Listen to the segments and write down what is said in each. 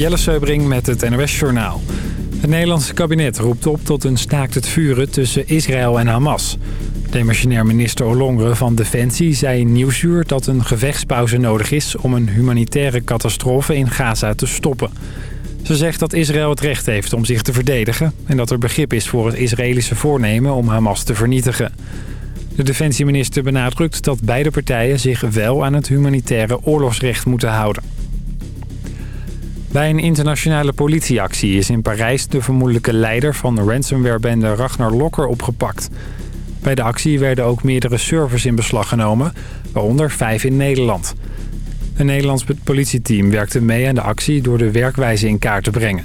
Jelle Seubring met het NOS Journaal. Het Nederlandse kabinet roept op tot een staakt het vuren tussen Israël en Hamas. Demissionair minister Olongre van Defensie zei in Nieuwsuur dat een gevechtspauze nodig is... om een humanitaire catastrofe in Gaza te stoppen. Ze zegt dat Israël het recht heeft om zich te verdedigen... en dat er begrip is voor het Israëlische voornemen om Hamas te vernietigen. De defensieminister benadrukt dat beide partijen zich wel aan het humanitaire oorlogsrecht moeten houden. Bij een internationale politieactie is in Parijs de vermoedelijke leider van de ransomwarebende Ragnar Lokker opgepakt. Bij de actie werden ook meerdere servers in beslag genomen, waaronder vijf in Nederland. Een Nederlands politieteam werkte mee aan de actie door de werkwijze in kaart te brengen.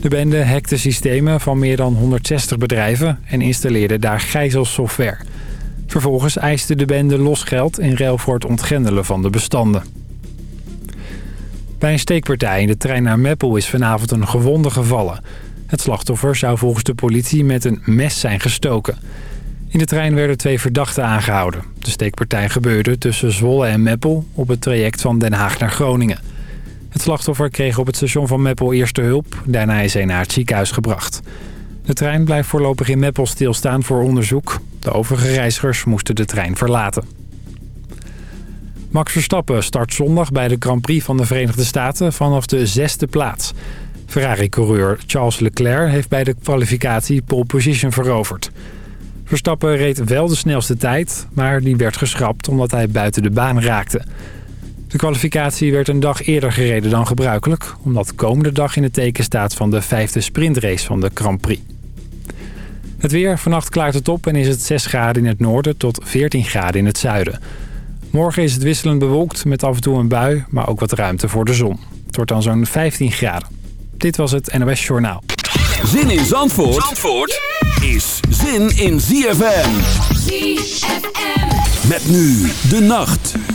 De bende hackte systemen van meer dan 160 bedrijven en installeerde daar gijzelsoftware. Vervolgens eiste de bende losgeld in ruil voor het ontgrendelen van de bestanden. Bij een steekpartij in de trein naar Meppel is vanavond een gewonde gevallen. Het slachtoffer zou volgens de politie met een mes zijn gestoken. In de trein werden twee verdachten aangehouden. De steekpartij gebeurde tussen Zwolle en Meppel op het traject van Den Haag naar Groningen. Het slachtoffer kreeg op het station van Meppel eerste hulp. Daarna is hij naar het ziekenhuis gebracht. De trein blijft voorlopig in Meppel stilstaan voor onderzoek. De overige reizigers moesten de trein verlaten. Max Verstappen start zondag bij de Grand Prix van de Verenigde Staten vanaf de zesde plaats. Ferrari-coureur Charles Leclerc heeft bij de kwalificatie pole position veroverd. Verstappen reed wel de snelste tijd, maar die werd geschrapt omdat hij buiten de baan raakte. De kwalificatie werd een dag eerder gereden dan gebruikelijk... omdat de komende dag in het teken staat van de vijfde sprintrace van de Grand Prix. Het weer, vannacht klaart het op en is het 6 graden in het noorden tot 14 graden in het zuiden. Morgen is het wisselend bewolkt met af en toe een bui, maar ook wat ruimte voor de zon. Het wordt dan zo'n 15 graden. Dit was het NOS Journaal. Zin in Zandvoort, Zandvoort is zin in ZFM. ZFM. Met nu de nacht.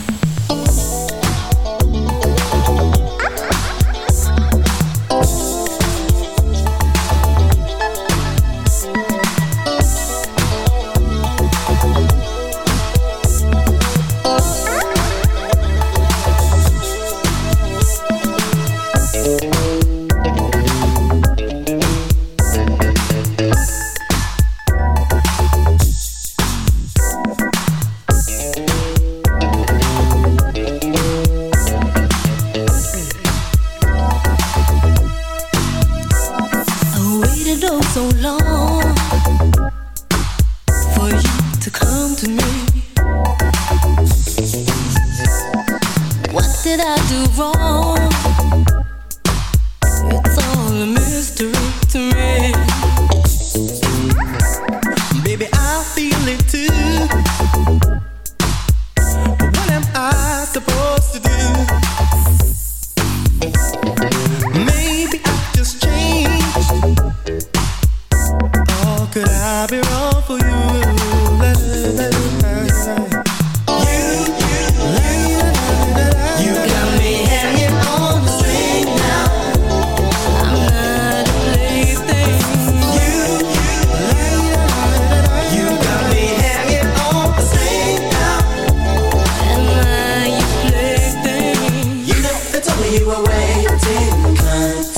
Like a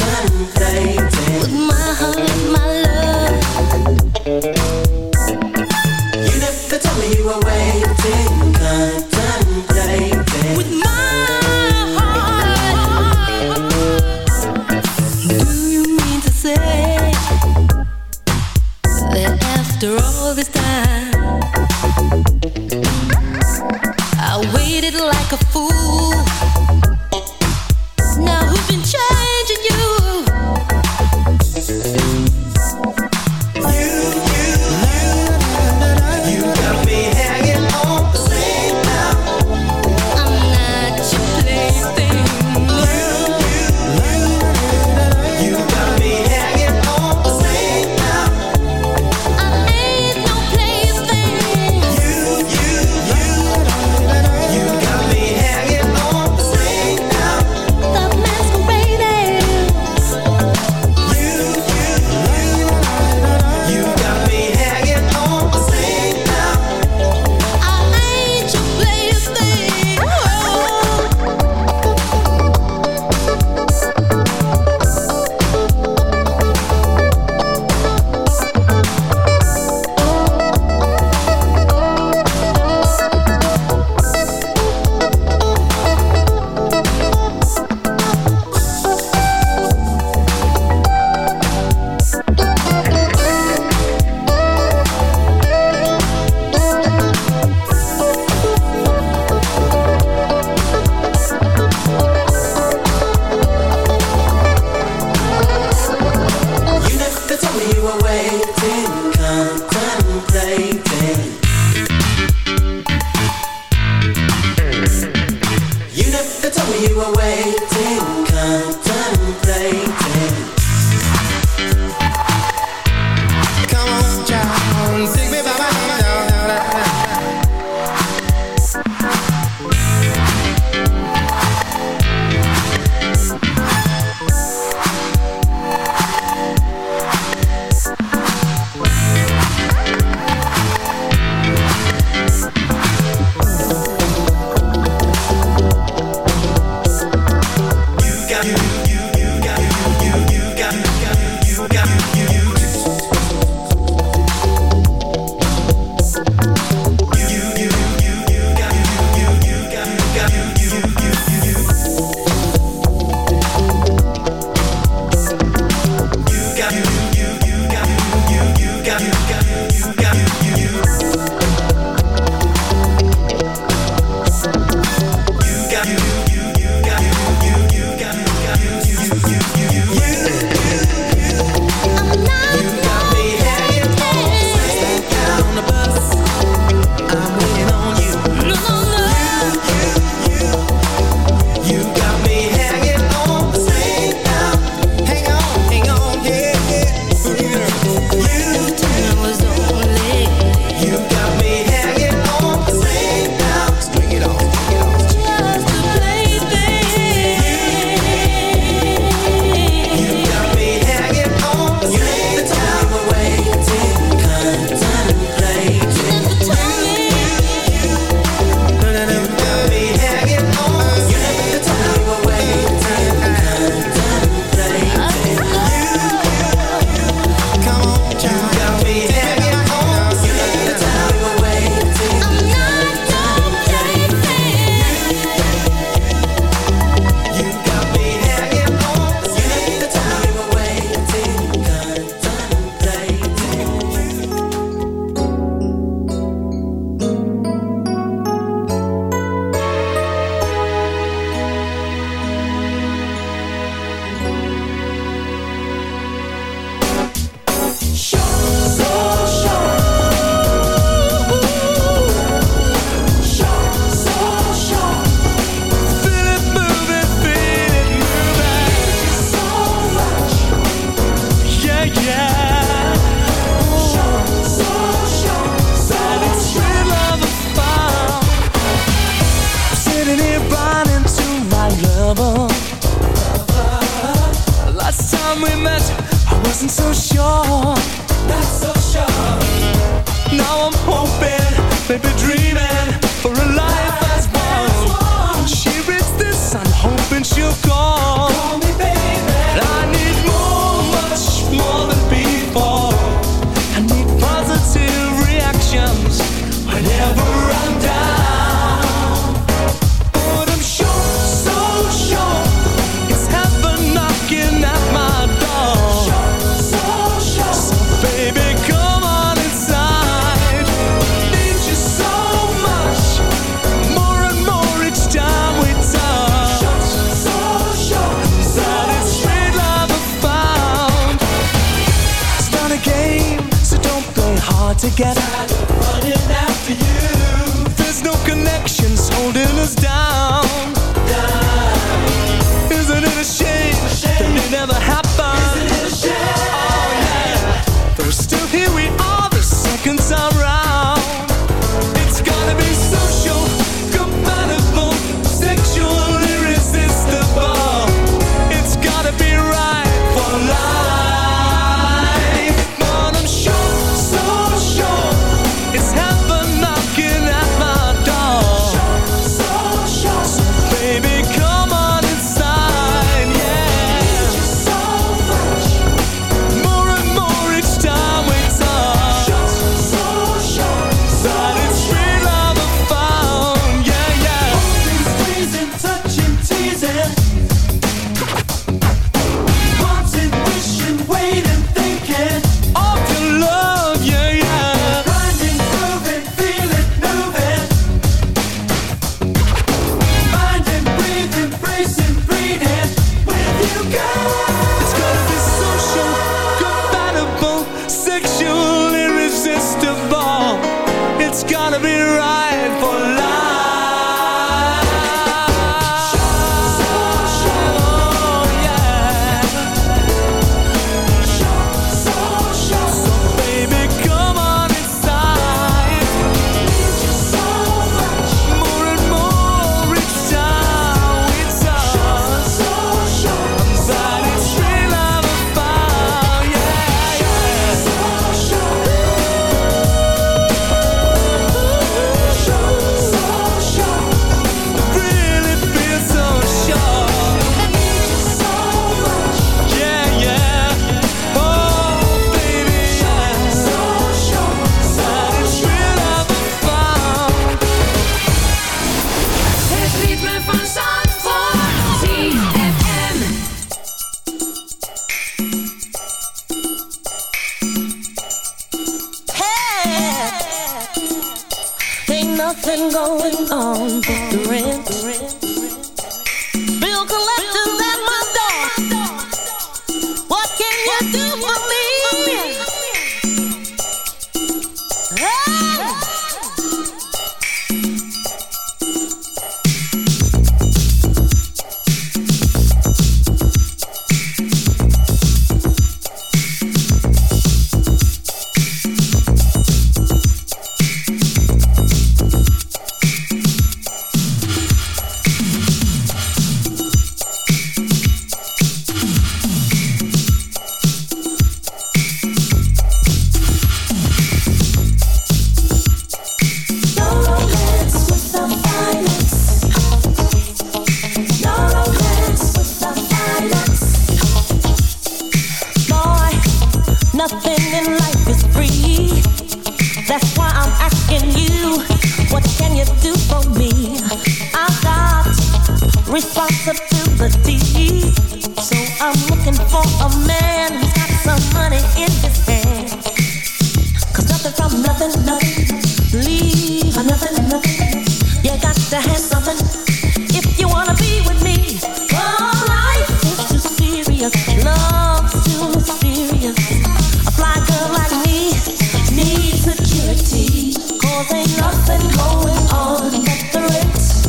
ain't nothing going on but the Ritz.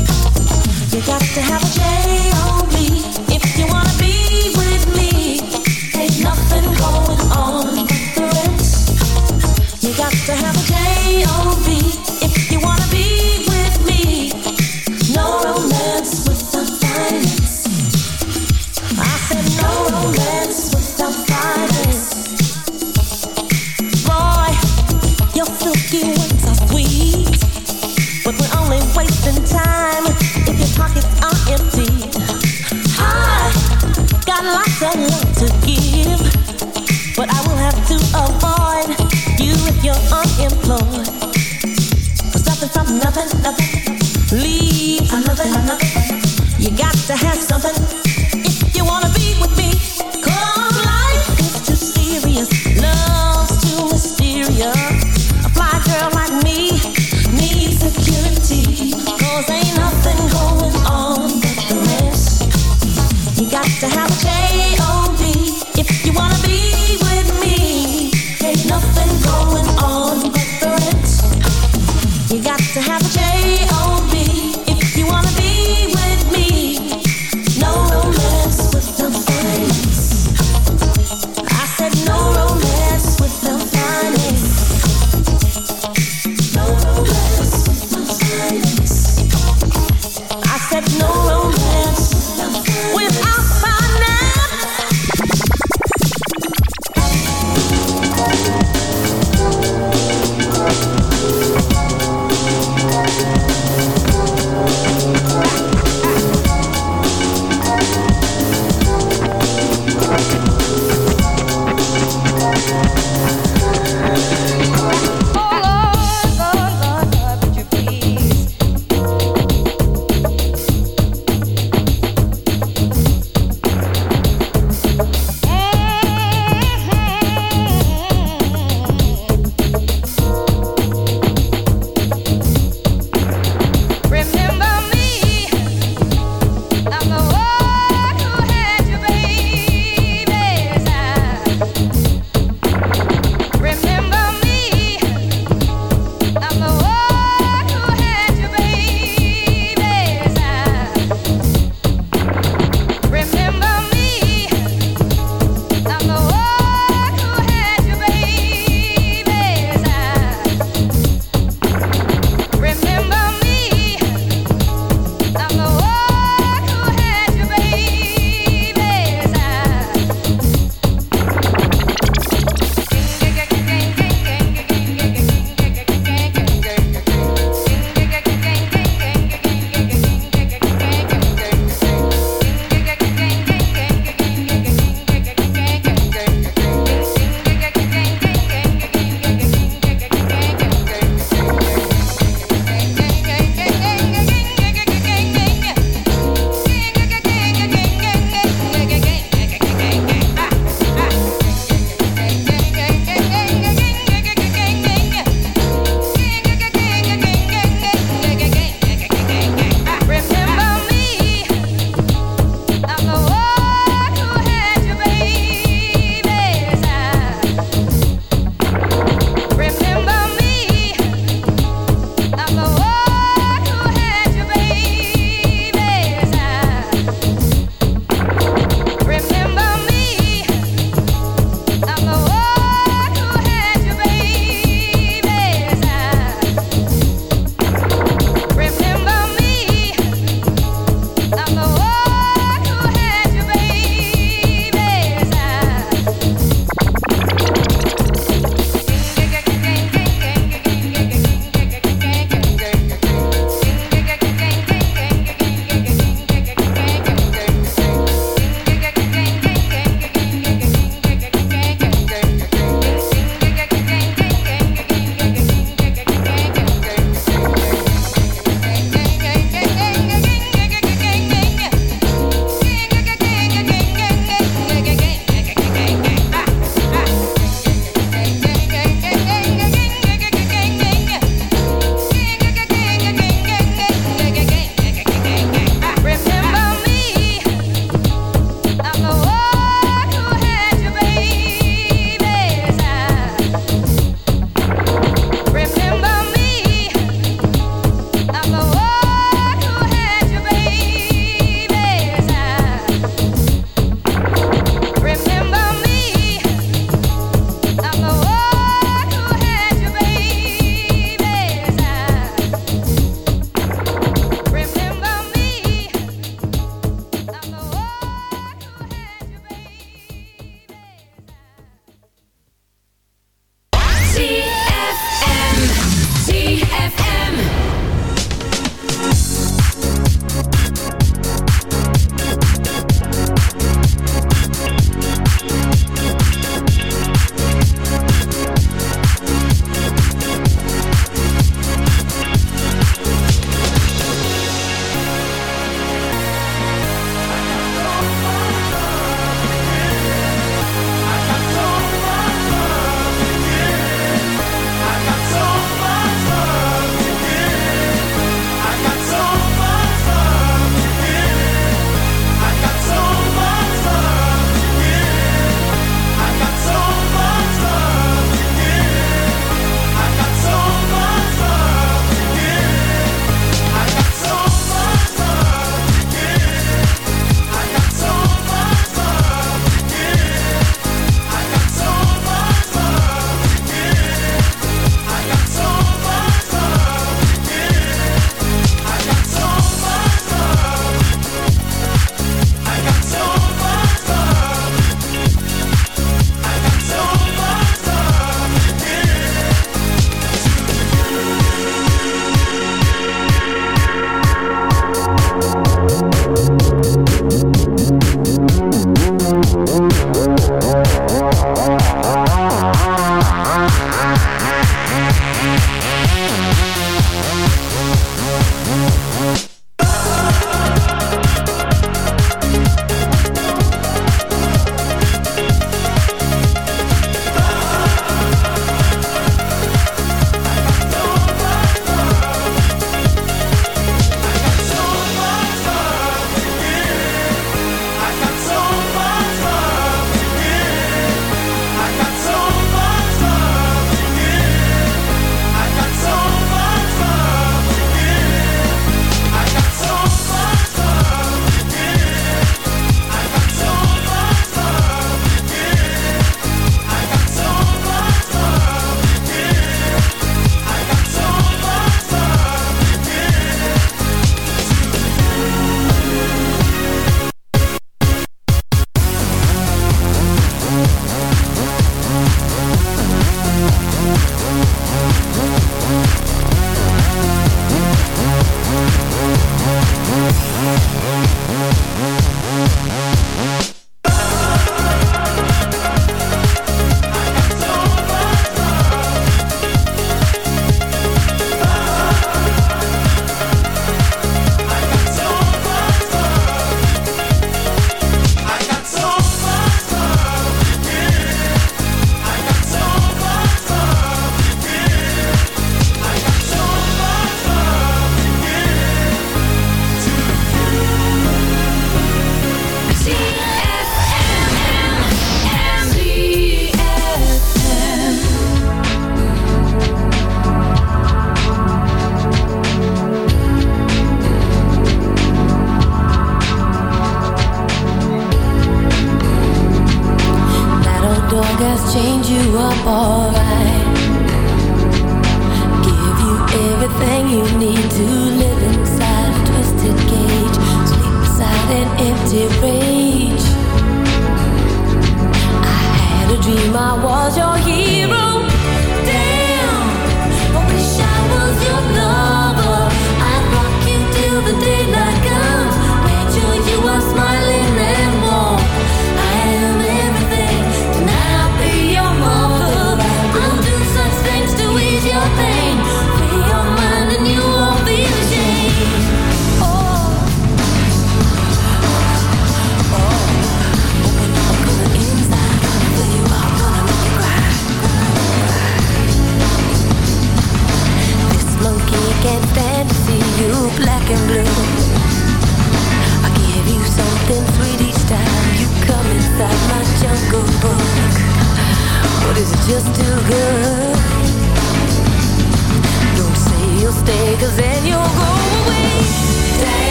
You got to have a change.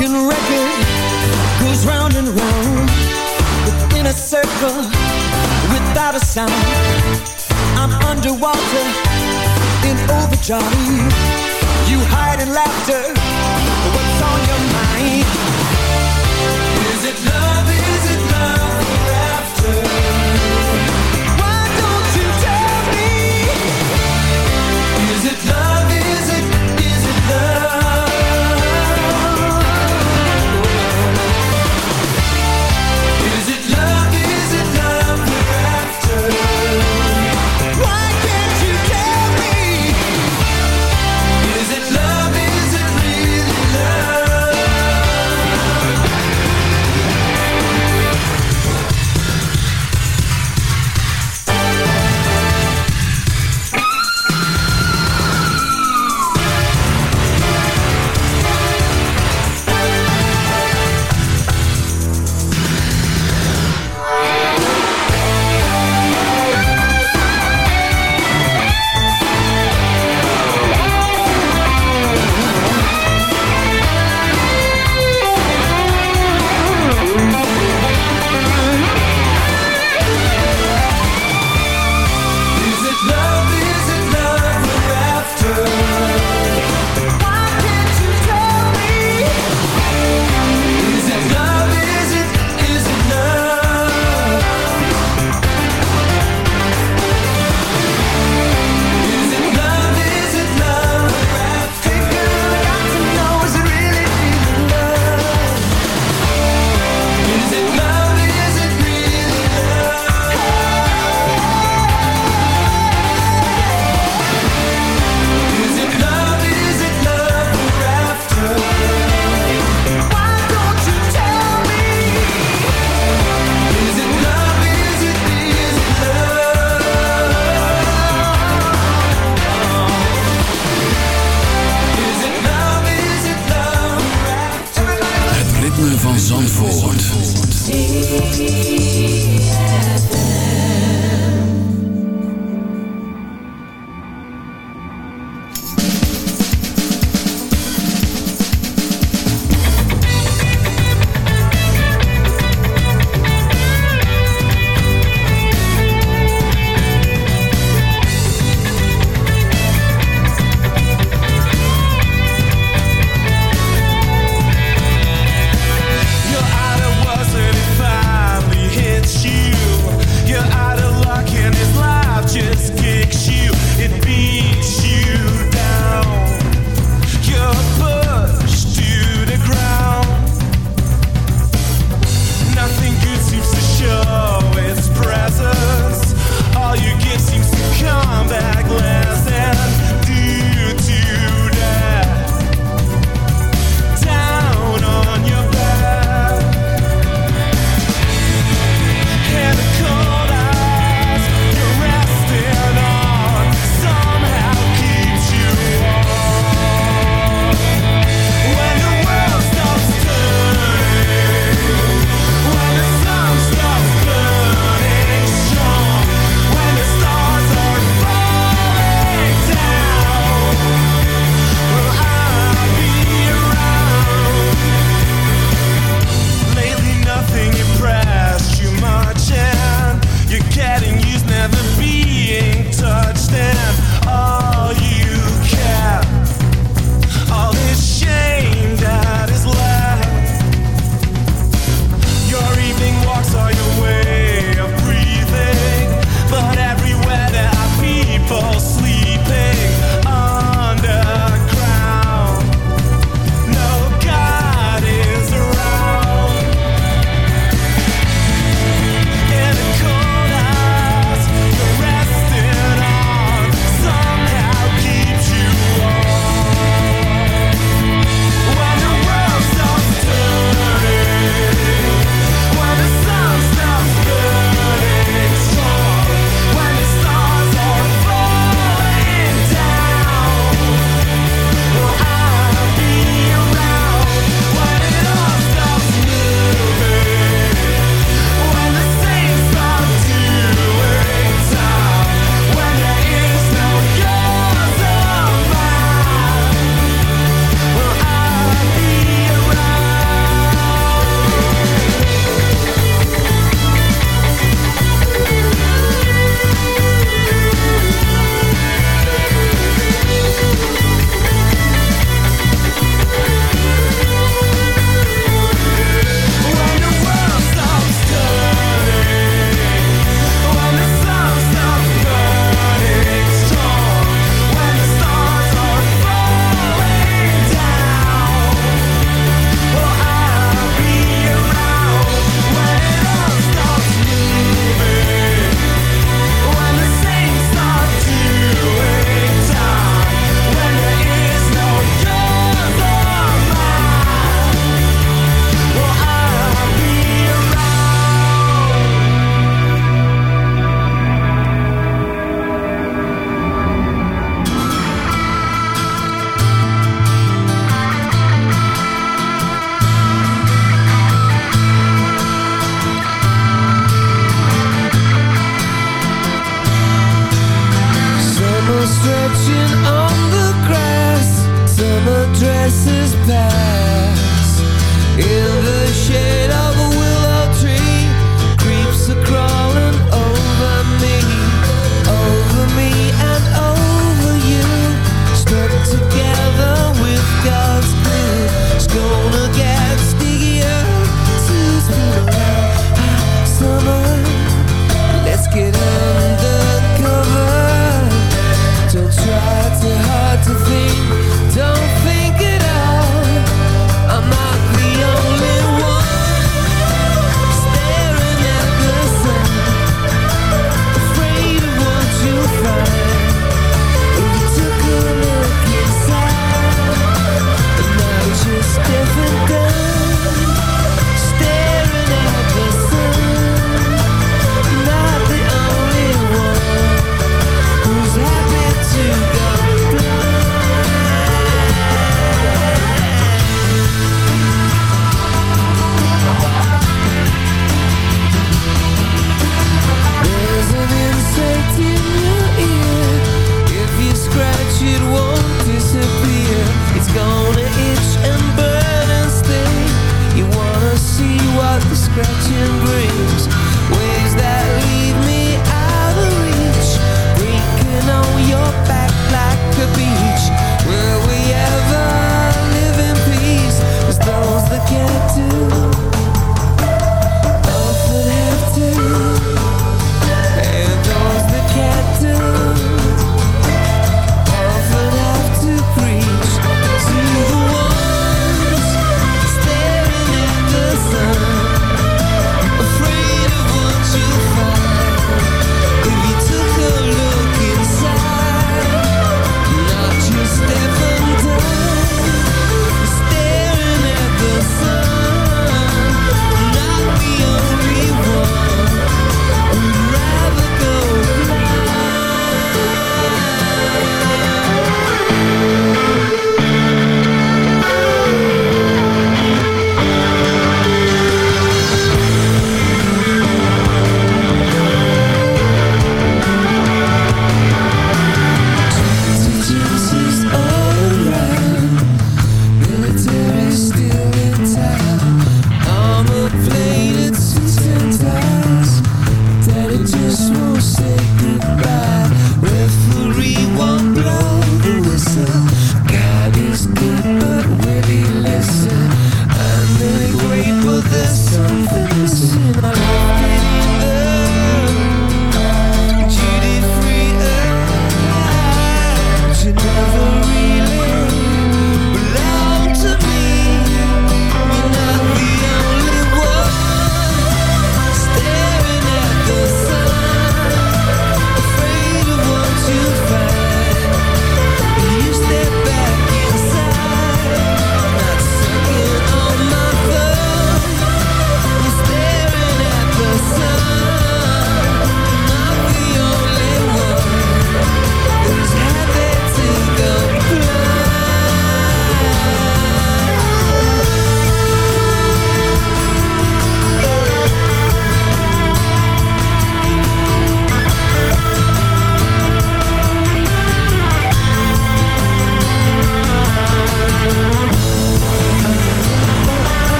broken record goes round and round within a circle without a sound. I'm underwater in overdrive. You hide in laughter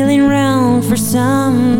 feeling round for some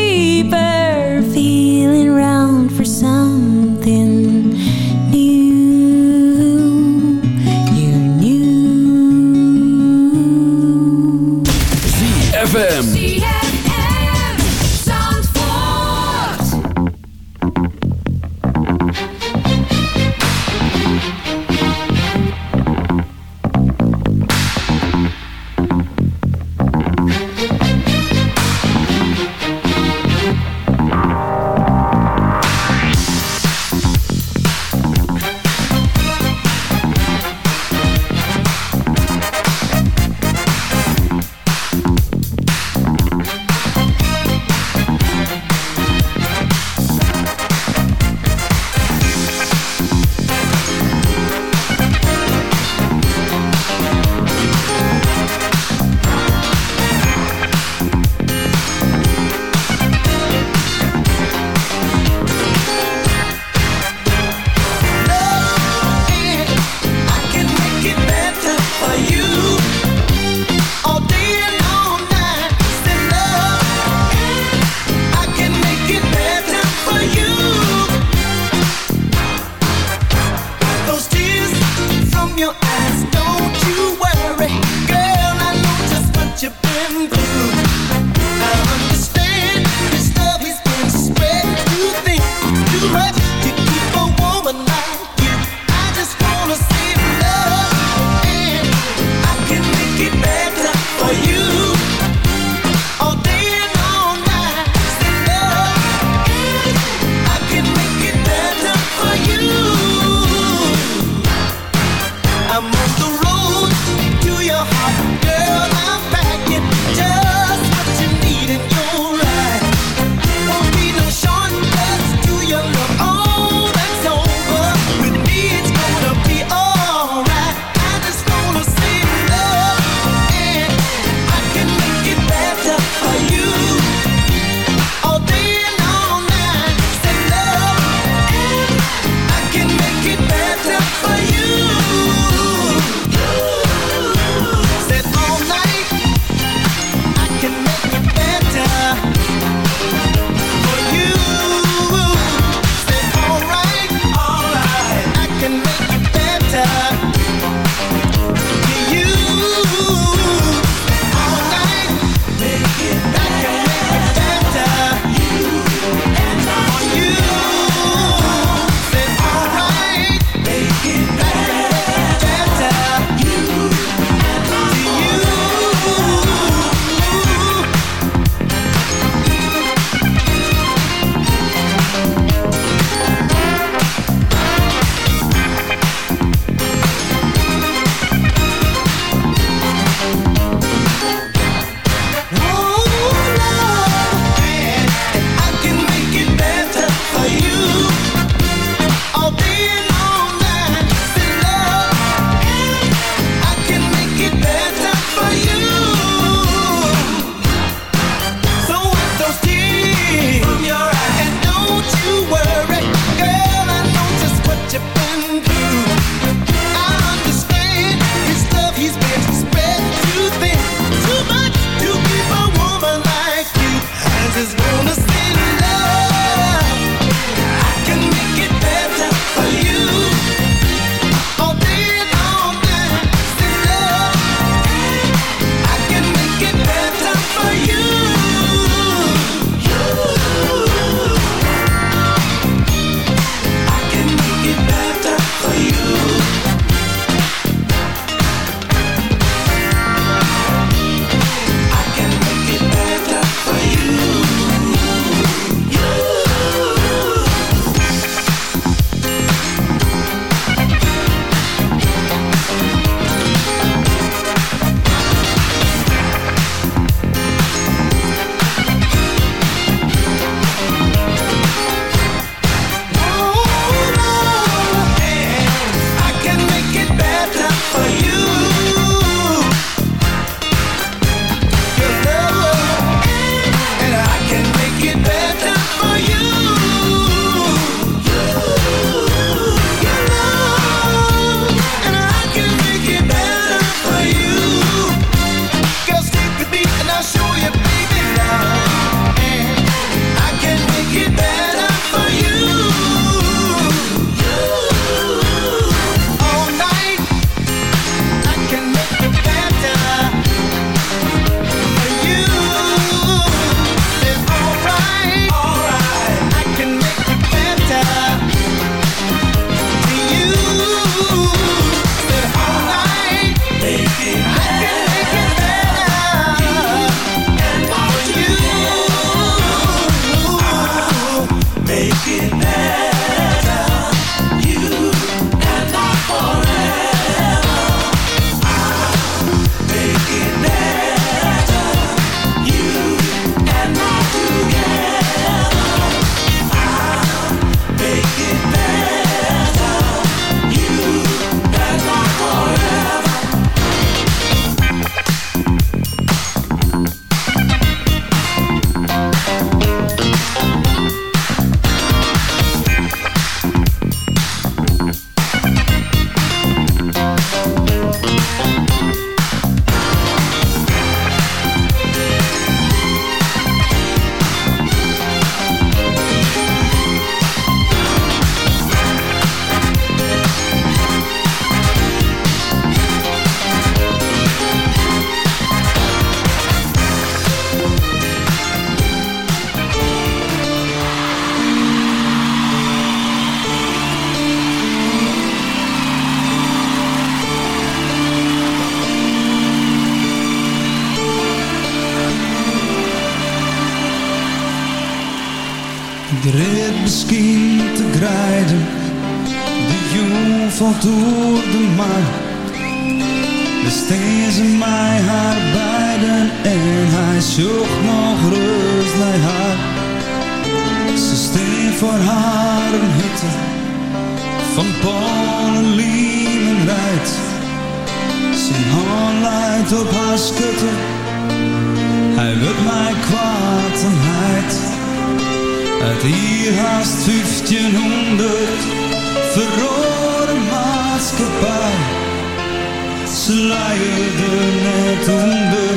ze luierde net onder,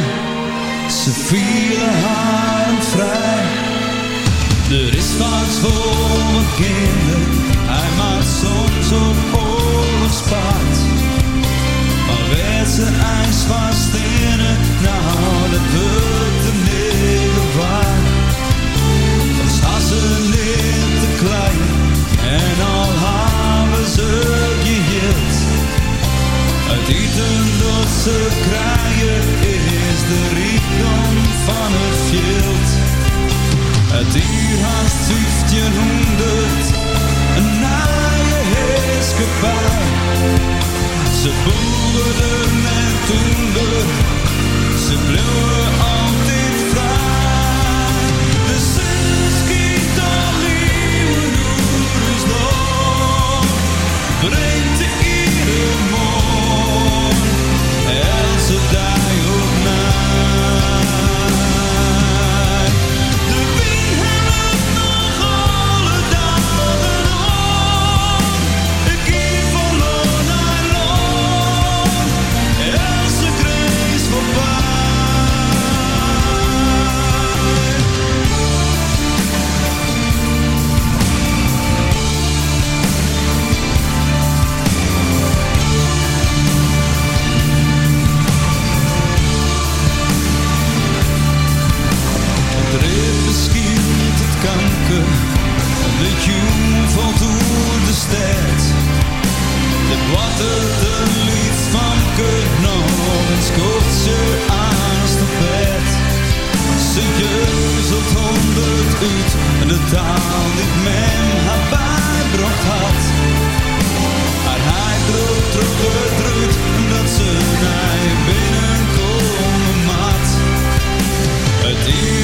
ze vielen haar en vrij. Er is wat voor mijn kinderen, hij maakt soms op oorlogspaard. Maar werd ze ijs vast in het naam. Ze boerden en toen lucht, ze bloeien. het honderd uit en de taal die men haar bijbracht had. Haar hij droog trok het dat ze naar binnenkomen mat. Het is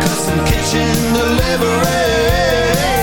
custom kitchen deliveries.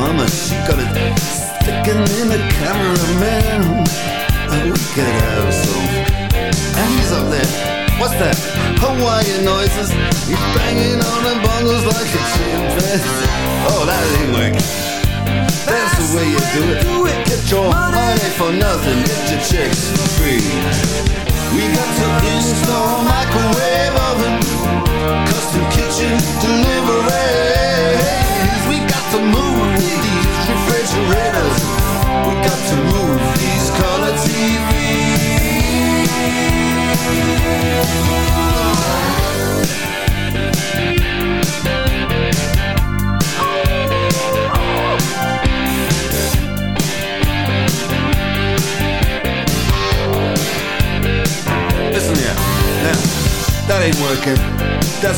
Mama, she got it sticking in the cameraman. Oh, we could have some. And he's up there. What's that? Hawaiian noises. He's banging on the bongos like a chimpanzee. Oh, that ain't working. That's the way you do it. Get your money for nothing. Get your chicks for free. We got to install microwave oven, custom kitchen deliveries. We got to move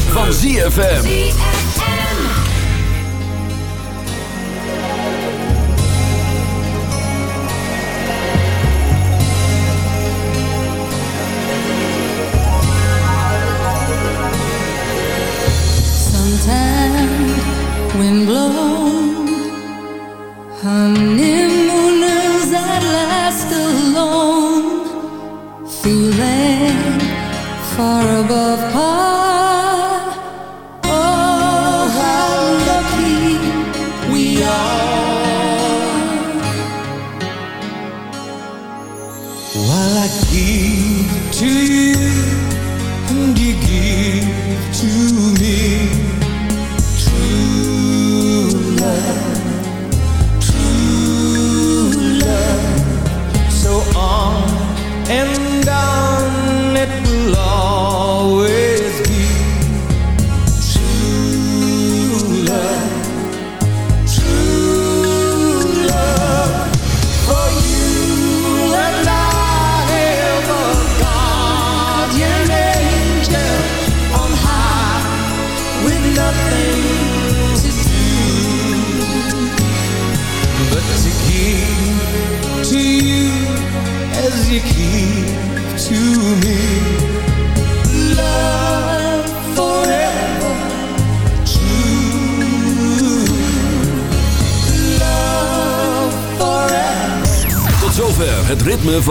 Van ZFM.